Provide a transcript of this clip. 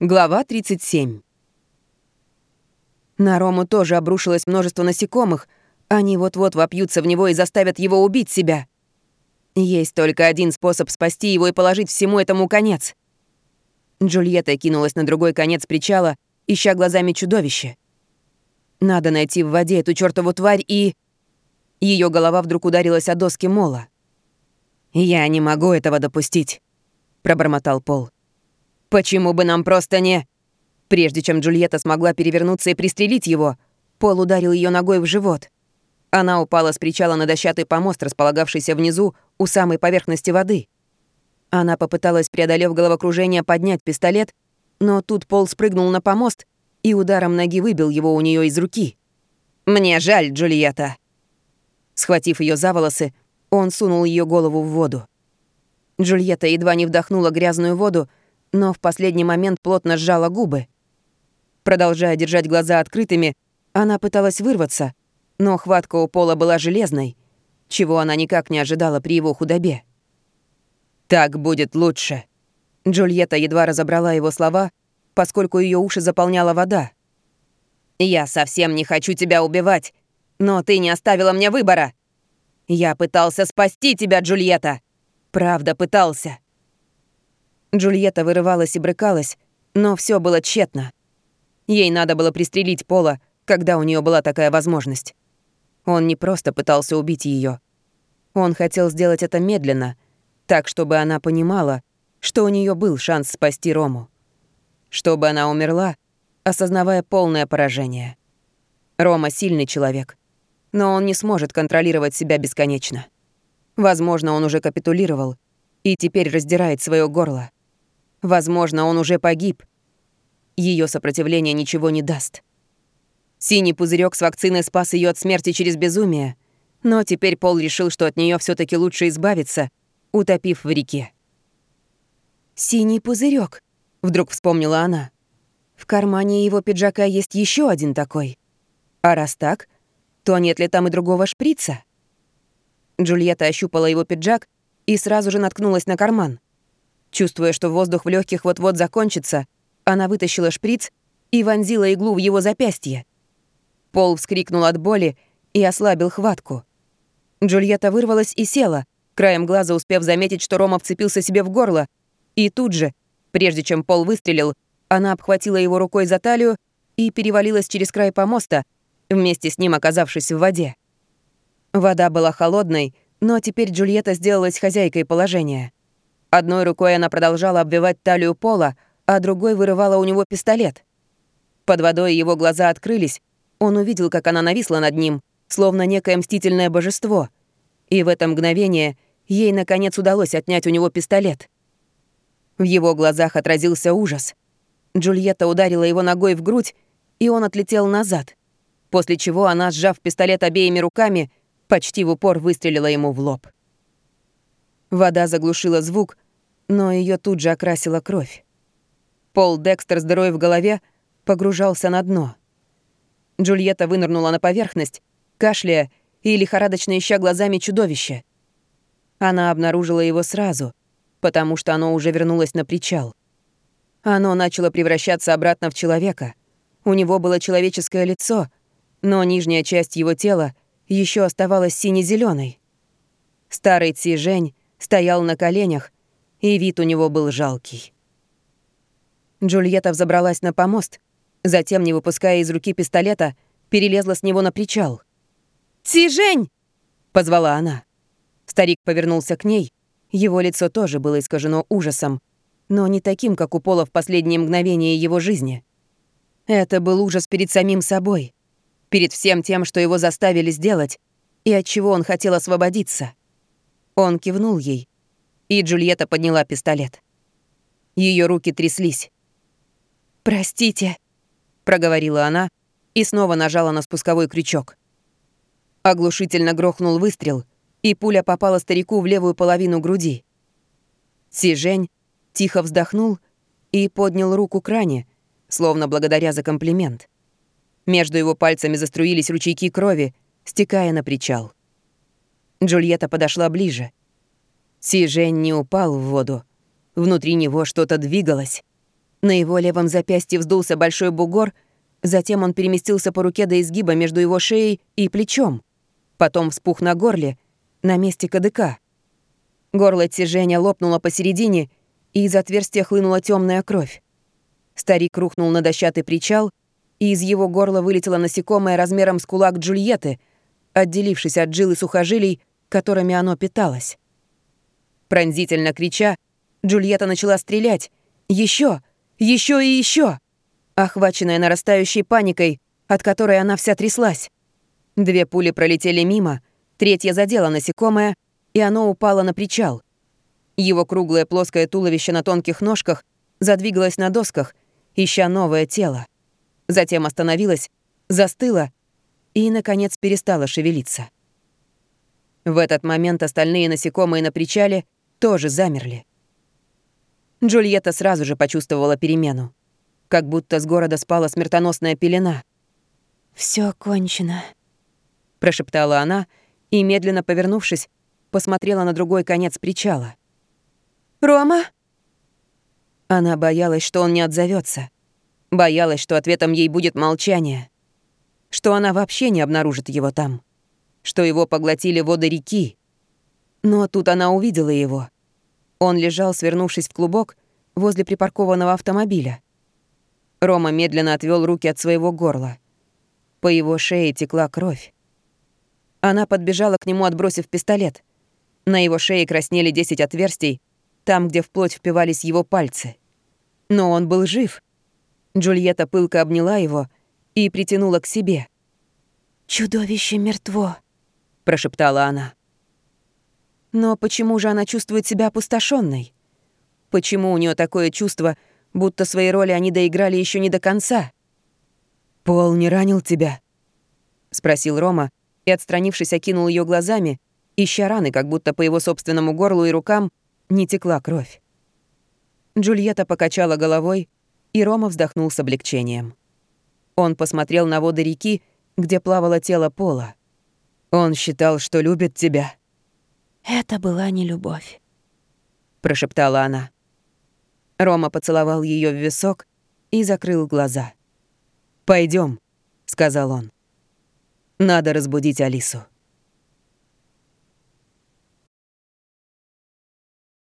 Глава 37. На Рому тоже обрушилось множество насекомых. Они вот-вот вопьются в него и заставят его убить себя. Есть только один способ спасти его и положить всему этому конец. Джульетта кинулась на другой конец причала, ища глазами чудовище. Надо найти в воде эту чёртову тварь и... Ее голова вдруг ударилась о доски мола. «Я не могу этого допустить», — пробормотал Пол. «Почему бы нам просто не...» Прежде чем Джульетта смогла перевернуться и пристрелить его, Пол ударил ее ногой в живот. Она упала с причала на дощатый помост, располагавшийся внизу, у самой поверхности воды. Она попыталась, преодолев головокружение, поднять пистолет, но тут Пол спрыгнул на помост и ударом ноги выбил его у нее из руки. «Мне жаль, Джульетта!» Схватив ее за волосы, он сунул ее голову в воду. Джульетта едва не вдохнула грязную воду, но в последний момент плотно сжала губы. Продолжая держать глаза открытыми, она пыталась вырваться, но хватка у Пола была железной, чего она никак не ожидала при его худобе. «Так будет лучше». Джульетта едва разобрала его слова, поскольку ее уши заполняла вода. «Я совсем не хочу тебя убивать, но ты не оставила мне выбора. Я пытался спасти тебя, Джульетта. Правда, пытался». Джульетта вырывалась и брыкалась, но все было тщетно. Ей надо было пристрелить Пола, когда у нее была такая возможность. Он не просто пытался убить ее. Он хотел сделать это медленно, так, чтобы она понимала, что у нее был шанс спасти Рому. Чтобы она умерла, осознавая полное поражение. Рома сильный человек, но он не сможет контролировать себя бесконечно. Возможно, он уже капитулировал и теперь раздирает свое горло. Возможно, он уже погиб. Ее сопротивление ничего не даст. Синий пузырек с вакциной спас ее от смерти через безумие, но теперь Пол решил, что от нее все таки лучше избавиться, утопив в реке. «Синий пузырек, вдруг вспомнила она. «В кармане его пиджака есть еще один такой. А раз так, то нет ли там и другого шприца?» Джульетта ощупала его пиджак и сразу же наткнулась на карман. Чувствуя, что воздух в легких вот-вот закончится, она вытащила шприц и вонзила иглу в его запястье. Пол вскрикнул от боли и ослабил хватку. Джульетта вырвалась и села, краем глаза успев заметить, что Рома вцепился себе в горло, и тут же, прежде чем Пол выстрелил, она обхватила его рукой за талию и перевалилась через край помоста, вместе с ним оказавшись в воде. Вода была холодной, но теперь Джульетта сделалась хозяйкой положения. Одной рукой она продолжала обвивать талию пола, а другой вырывала у него пистолет. Под водой его глаза открылись. Он увидел, как она нависла над ним, словно некое мстительное божество. И в это мгновение ей, наконец, удалось отнять у него пистолет. В его глазах отразился ужас. Джульетта ударила его ногой в грудь, и он отлетел назад. После чего она, сжав пистолет обеими руками, почти в упор выстрелила ему в лоб. Вода заглушила звук, но ее тут же окрасила кровь. Пол Декстер с дырой в голове погружался на дно. Джульетта вынырнула на поверхность, кашляя и лихорадочно ища глазами чудовище. Она обнаружила его сразу, потому что оно уже вернулось на причал. Оно начало превращаться обратно в человека. У него было человеческое лицо, но нижняя часть его тела еще оставалась сине зеленой Старый Ци Жень стоял на коленях, и вид у него был жалкий. Джульетта взобралась на помост, затем, не выпуская из руки пистолета, перелезла с него на причал. «Ци-Жень!» — позвала она. Старик повернулся к ней. Его лицо тоже было искажено ужасом, но не таким, как у Пола в последние мгновения его жизни. Это был ужас перед самим собой, перед всем тем, что его заставили сделать, и от чего он хотел освободиться. Он кивнул ей, и Джульетта подняла пистолет. Ее руки тряслись. «Простите», — проговорила она и снова нажала на спусковой крючок. Оглушительно грохнул выстрел, и пуля попала старику в левую половину груди. Сижень тихо вздохнул и поднял руку к ране, словно благодаря за комплимент. Между его пальцами заструились ручейки крови, стекая на причал. Джульетта подошла ближе. Си Жень не упал в воду. Внутри него что-то двигалось. На его левом запястье вздулся большой бугор, затем он переместился по руке до изгиба между его шеей и плечом. Потом вспух на горле, на месте кадыка. Горло тяжения лопнуло посередине, и из отверстия хлынула темная кровь. Старик рухнул на дощатый причал, и из его горла вылетело насекомое размером с кулак Джульетты, отделившись от жилы сухожилий, которыми оно питалось. Пронзительно крича, Джульетта начала стрелять. Еще, еще и еще, охваченная нарастающей паникой, от которой она вся тряслась. Две пули пролетели мимо, третья задела насекомое, и оно упало на причал. Его круглое плоское туловище на тонких ножках задвигалось на досках, ища новое тело. Затем остановилось, застыло и, наконец, перестало шевелиться. В этот момент остальные насекомые на причале тоже замерли. Джульетта сразу же почувствовала перемену. Как будто с города спала смертоносная пелена. Все кончено», — прошептала она и, медленно повернувшись, посмотрела на другой конец причала. «Рома?» Она боялась, что он не отзовется, Боялась, что ответом ей будет молчание. Что она вообще не обнаружит его там. Что его поглотили воды реки. Но тут она увидела его. Он лежал, свернувшись в клубок, возле припаркованного автомобиля. Рома медленно отвел руки от своего горла. По его шее текла кровь. Она подбежала к нему, отбросив пистолет. На его шее краснели 10 отверстий, там, где вплоть впивались его пальцы. Но он был жив. Джульетта пылко обняла его и притянула к себе. «Чудовище мертво», — прошептала она. Но почему же она чувствует себя опустошенной? Почему у нее такое чувство, будто свои роли они доиграли еще не до конца? «Пол не ранил тебя?» — спросил Рома и, отстранившись, окинул ее глазами, ища раны, как будто по его собственному горлу и рукам не текла кровь. Джульетта покачала головой, и Рома вздохнул с облегчением. Он посмотрел на воды реки, где плавало тело Пола. Он считал, что любит тебя. «Это была не любовь», — прошептала она. Рома поцеловал ее в висок и закрыл глаза. Пойдем, сказал он. «Надо разбудить Алису».